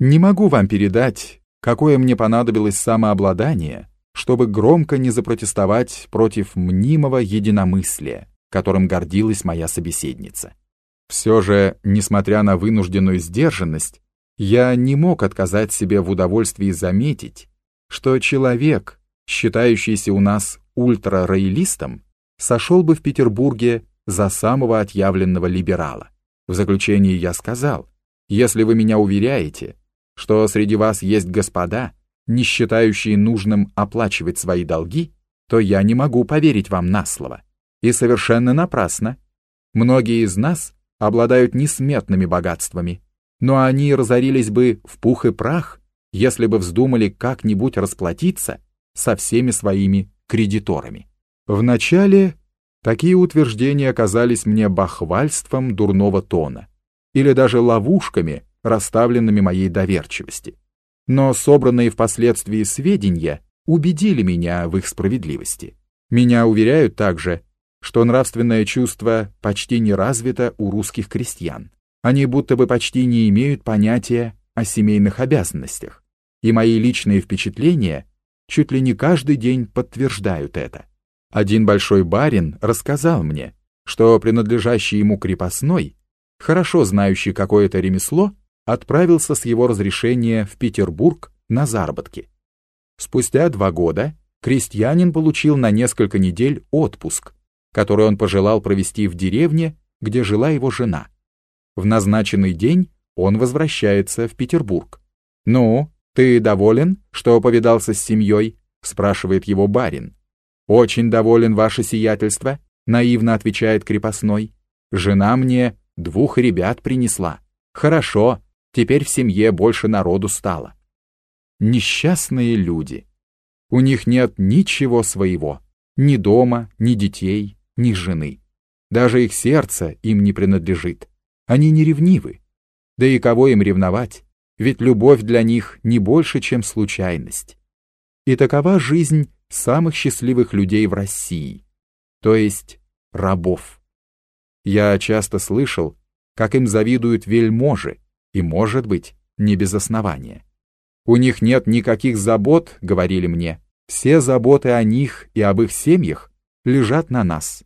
Не могу вам передать, какое мне понадобилось самообладание, чтобы громко не запротестовать против мнимого единомыслия, которым гордилась моя собеседница. Все же, несмотря на вынужденную сдержанность, я не мог отказать себе в удовольствии заметить, что человек, считающийся у нас ультрароялистом, сошел бы в Петербурге за самого отъявленного либерала. В заключении я сказал, если вы меня уверяете, что среди вас есть господа, не считающие нужным оплачивать свои долги, то я не могу поверить вам на слово. И совершенно напрасно. Многие из нас обладают несметными богатствами, но они разорились бы в пух и прах, если бы вздумали как-нибудь расплатиться со всеми своими кредиторами. Вначале такие утверждения казались мне бахвальством дурного тона или даже ловушками, расставленными моей доверчивости. Но собранные впоследствии сведения убедили меня в их справедливости. Меня уверяют также, что нравственное чувство почти не развито у русских крестьян. Они будто бы почти не имеют понятия о семейных обязанностях. И мои личные впечатления чуть ли не каждый день подтверждают это. Один большой барин рассказал мне, что принадлежащий ему крепостной, хорошо знающий какое-то ремесло, отправился с его разрешения в Петербург на заработки. Спустя два года крестьянин получил на несколько недель отпуск, который он пожелал провести в деревне, где жила его жена. В назначенный день он возвращается в Петербург. «Ну, ты доволен, что повидался с семьей?» — спрашивает его барин. «Очень доволен, ваше сиятельство», — наивно отвечает крепостной. «Жена мне двух ребят принесла. Хорошо, теперь в семье больше народу стало». Несчастные люди. У них нет ничего своего, ни дома, ни детей, ни жены. Даже их сердце им не принадлежит. Они не ревнивы. Да и кого им ревновать? Ведь любовь для них не больше, чем случайность. И такова жизнь самых счастливых людей в России, то есть рабов. Я часто слышал, как им завидуют вельможи, и, может быть, не без основания. У них нет никаких забот, говорили мне, все заботы о них и об их семьях лежат на нас.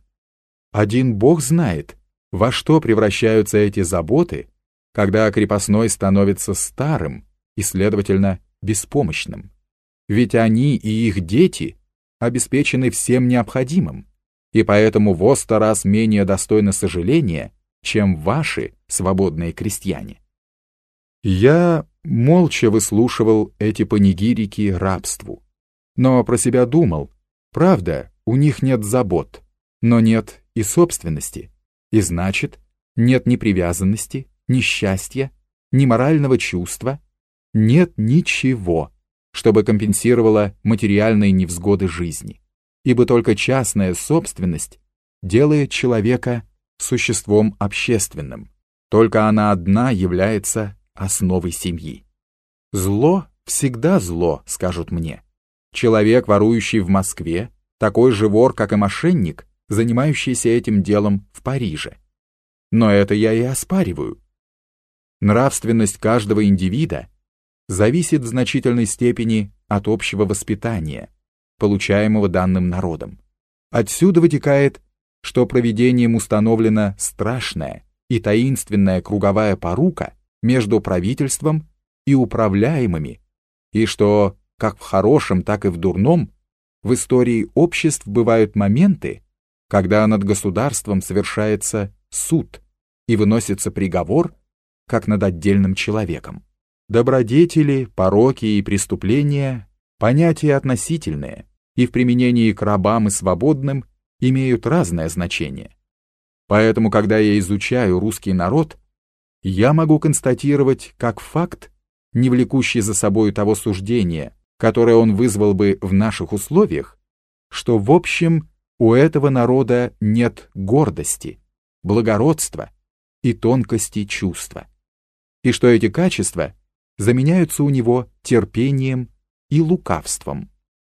Один Бог знает, во что превращаются эти заботы, когда крепостной становится старым и, следовательно, беспомощным. Ведь они и их дети обеспечены всем необходимым, и поэтому во сто раз менее достойны сожаления, чем ваши свободные крестьяне. Я молча выслушивал эти панигирики рабству, но про себя думал, правда, у них нет забот, но нет и собственности, и значит, нет ни привязанности, ни счастья, ни морального чувства, нет ничего, чтобы компенсировало материальные невзгоды жизни, ибо только частная собственность делает человека существом общественным, только она одна является основой семьи. Зло всегда зло, скажут мне. Человек, ворующий в Москве, такой же вор, как и мошенник, занимающийся этим делом в Париже. Но это я и оспариваю. Нравственность каждого индивида зависит в значительной степени от общего воспитания, получаемого данным народом. Отсюда вытекает, что проведением установлена страшная и таинственная круговая порука между правительством и управляемыми, и что, как в хорошем, так и в дурном, в истории обществ бывают моменты, когда над государством совершается суд и выносится приговор, как над отдельным человеком. Добродетели, пороки и преступления – понятия относительные, и в применении к рабам и свободным имеют разное значение. Поэтому, когда я изучаю русский народ, я могу констатировать как факт, не влекущий за собой того суждения, которое он вызвал бы в наших условиях, что в общем у этого народа нет гордости, благородства и тонкости чувства, и что эти качества заменяются у него терпением и лукавством.